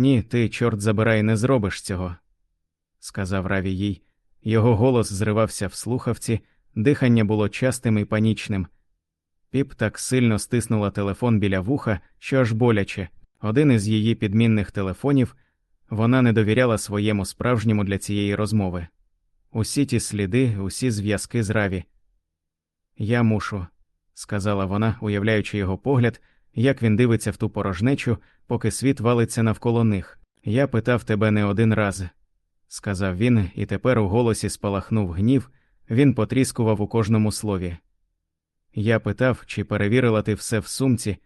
Ні, ти, чорт забирай, не зробиш цього, сказав Раві їй. Його голос зривався в слухавці, дихання було частим і панічним. Піп так сильно стиснула телефон біля вуха, що аж боляче. Один із її підмінних телефонів вона не довіряла своєму справжньому для цієї розмови. Усі ті сліди, усі зв'язки з Раві. Я мушу, сказала вона, уявляючи його погляд, як він дивиться в ту порожнечу, поки світ валиться навколо них. Я питав тебе не один раз, сказав він, і тепер у голосі спалахнув гнів, він потріскував у кожному слові. Я питав, чи перевірила ти все в сумці.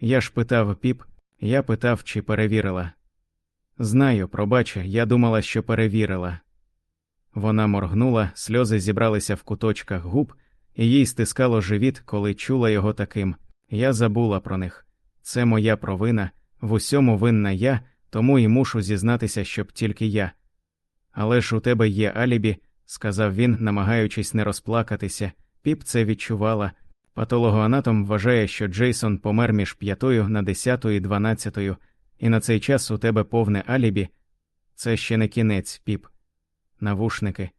Я ж питав піп, я питав, чи перевірила. Знаю, пробач, я думала, що перевірила. Вона моргнула, сльози зібралися в куточках губ, і їй стискало живіт, коли чула його таким. Я забула про них. Це моя провина, в усьому винна я, тому і мушу зізнатися, щоб тільки я. Але ж у тебе є алібі, сказав він, намагаючись не розплакатися. Піп це відчувала. Патологоанатом вважає, що Джейсон помер між п'ятою на десятою і дванадцятою, і на цей час у тебе повне алібі. Це ще не кінець, піп. Навушники.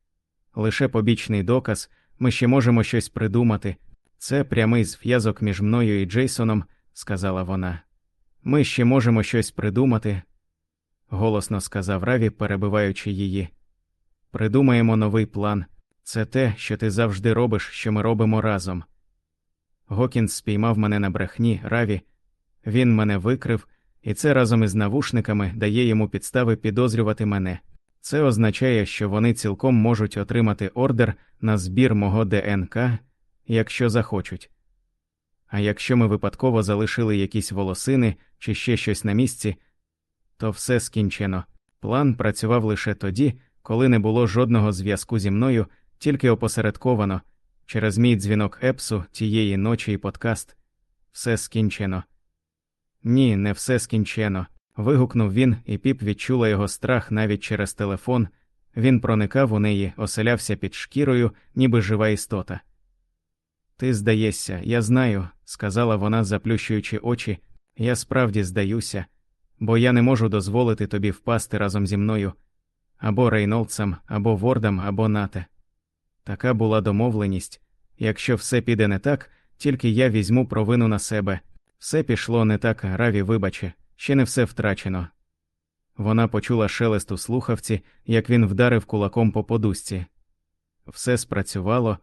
Лише побічний доказ, ми ще можемо щось придумати. Це прямий зв'язок між мною і Джейсоном, сказала вона. Ми ще можемо щось придумати, голосно сказав Раві, перебиваючи її. Придумаємо новий план. Це те, що ти завжди робиш, що ми робимо разом. Гокінс спіймав мене на брехні, Раві. Він мене викрив, і це разом із навушниками дає йому підстави підозрювати мене. Це означає, що вони цілком можуть отримати ордер на збір мого ДНК, якщо захочуть. А якщо ми випадково залишили якісь волосини чи ще щось на місці, то все скінчено. План працював лише тоді, коли не було жодного зв'язку зі мною, тільки опосередковано, через мій дзвінок Епсу тієї ночі і подкаст. Все скінчено. Ні, не все скінчено. Вигукнув він, і піп відчула його страх навіть через телефон. Він проникав у неї, оселявся під шкірою, ніби жива істота. Ти здаєшся, я знаю, сказала вона, заплющуючи очі, я справді здаюся, бо я не можу дозволити тобі впасти разом зі мною або Рейнолдсом, або Вордом, або Нате. Така була домовленість якщо все піде не так, тільки я візьму провину на себе. Все пішло не так, Раві, вибаче, ще не все втрачено. Вона почула шелест у слухавці, як він вдарив кулаком по подушці. Все спрацювало,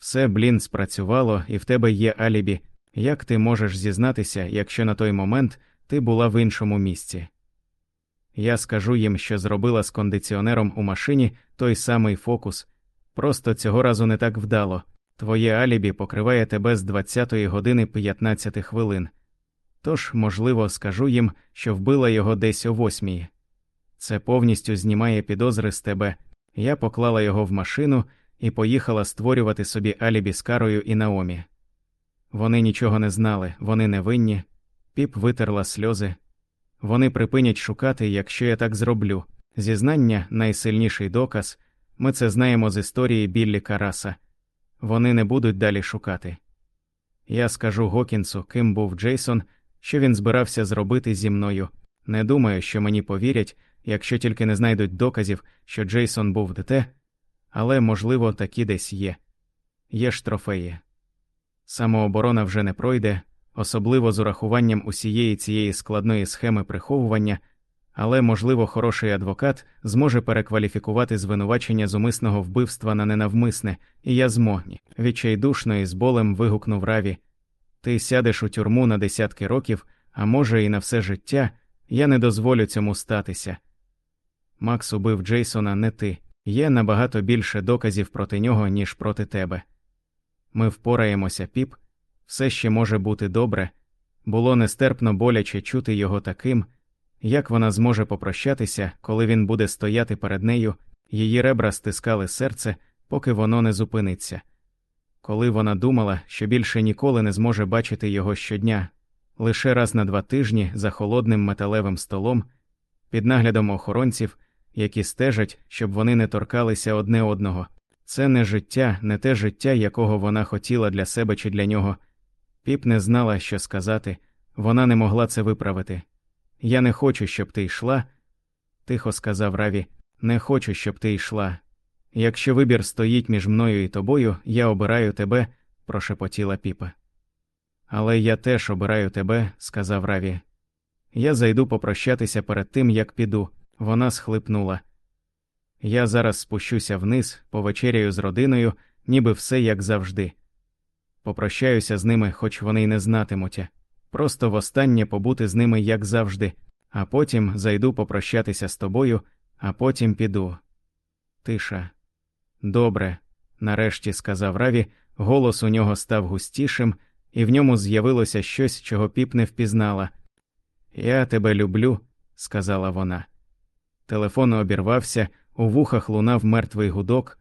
все, блін, спрацювало, і в тебе є алібі. Як ти можеш зізнатися, якщо на той момент ти була в іншому місці? Я скажу їм, що зробила з кондиціонером у машині той самий фокус, просто цього разу не так вдало. Твоє алібі покриває тебе з 20 години 15 хвилин. Тож, можливо, скажу їм, що вбила його десь о восьмій. Це повністю знімає підозри з тебе. Я поклала його в машину і поїхала створювати собі алібі з Карою і Наомі. Вони нічого не знали, вони не винні. Піп витерла сльози. Вони припинять шукати, якщо я так зроблю. Зізнання найсильніший доказ. Ми це знаємо з історії Біллі Караса. Вони не будуть далі шукати. Я скажу Гокінсу, ким був Джейсон, що він збирався зробити зі мною. Не думаю, що мені повірять, якщо тільки не знайдуть доказів, що Джейсон був ДТ, але, можливо, такі десь є. Є ж трофеї. Самооборона вже не пройде, особливо з урахуванням усієї цієї складної схеми приховування, але, можливо, хороший адвокат зможе перекваліфікувати звинувачення зумисного вбивства на ненавмисне, і я змогні. Відчайдушно і з болем вигукнув Раві. Ти сядеш у тюрму на десятки років, а може, і на все життя, я не дозволю цьому статися. Макс убив Джейсона, не ти. Є набагато більше доказів проти нього, ніж проти тебе. Ми впораємося, піп, все ще може бути добре. Було нестерпно боляче чути його таким, як вона зможе попрощатися, коли він буде стояти перед нею, її ребра стискали серце, поки воно не зупиниться. Коли вона думала, що більше ніколи не зможе бачити його щодня, лише раз на два тижні за холодним металевим столом, під наглядом охоронців, які стежать, щоб вони не торкалися одне одного. Це не життя, не те життя, якого вона хотіла для себе чи для нього. Піп не знала, що сказати, вона не могла це виправити. Я не хочу, щоб ти йшла. Тихо сказав Раві, не хочу, щоб ти йшла. Якщо вибір стоїть між мною і тобою, я обираю тебе, прошепотіла піпа. Але я теж обираю тебе, сказав Раві. Я зайду попрощатися перед тим, як піду. Вона схлипнула. Я зараз спущуся вниз, повечеряю з родиною, ніби все як завжди. Попрощаюся з ними, хоч вони й не знатимуть. Просто востаннє побути з ними як завжди, а потім зайду попрощатися з тобою, а потім піду. Тиша. Добре, нарешті сказав Раві, голос у нього став густішим, і в ньому з'явилося щось, чого піп не впізнала. Я тебе люблю, сказала вона. Телефон обірвався, у вухах лунав мертвий гудок,